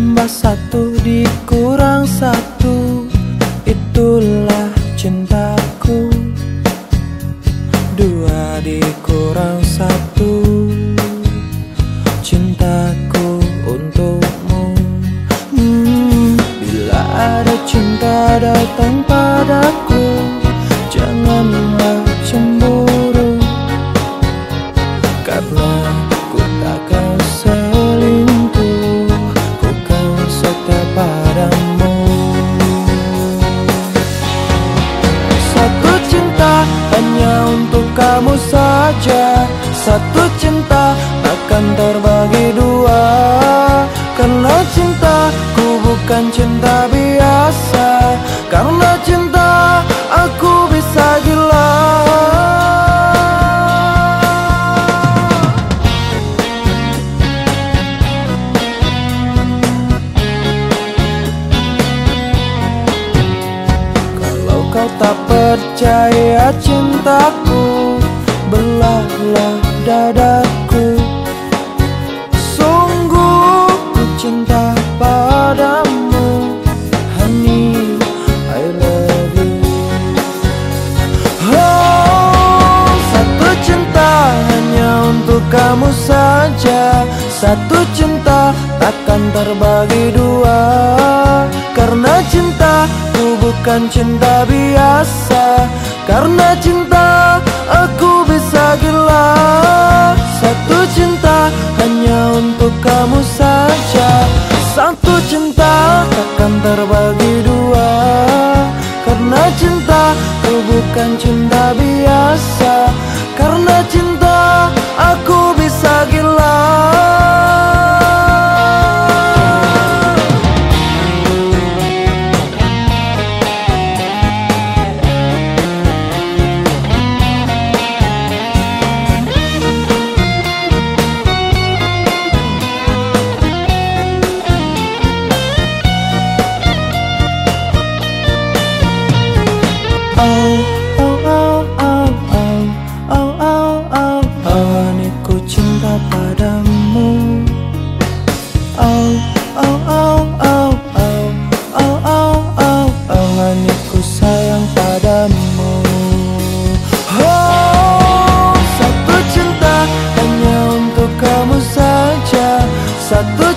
Tambah satu dikurang satu. Itulah cintaku. Dua dikurang satu. Cintaku untukmu. Hmm, Bila ada cinta datang padaku Janganlah cemburu. Karena kamu saja. Satu cinta akan terbagi dua. Karena cintaku bukan cinta biasa. Karena cinta aku bisa gila. Kalau kau tak percaya cintaku Belahlah dadaku. Sungguh ku cinta padamu. Honey, I love you. Oh, satu cinta hanya untuk kamu saja. Satu cinta takkan terbagi dua. Karena cintaku bukan cinta biasa. Karena cinta bukan cinta biasa Karena cinta aku satu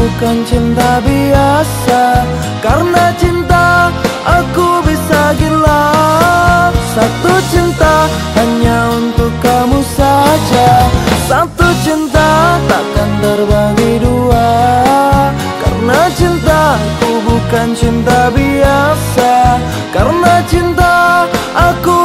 bukan cinta biasa. Karena cinta aku bisa gila Satu cinta hanya untuk kamu saja. Satu cinta takkan terbagi dua. Karena cintaku bukan cinta biasa. Karena cinta aku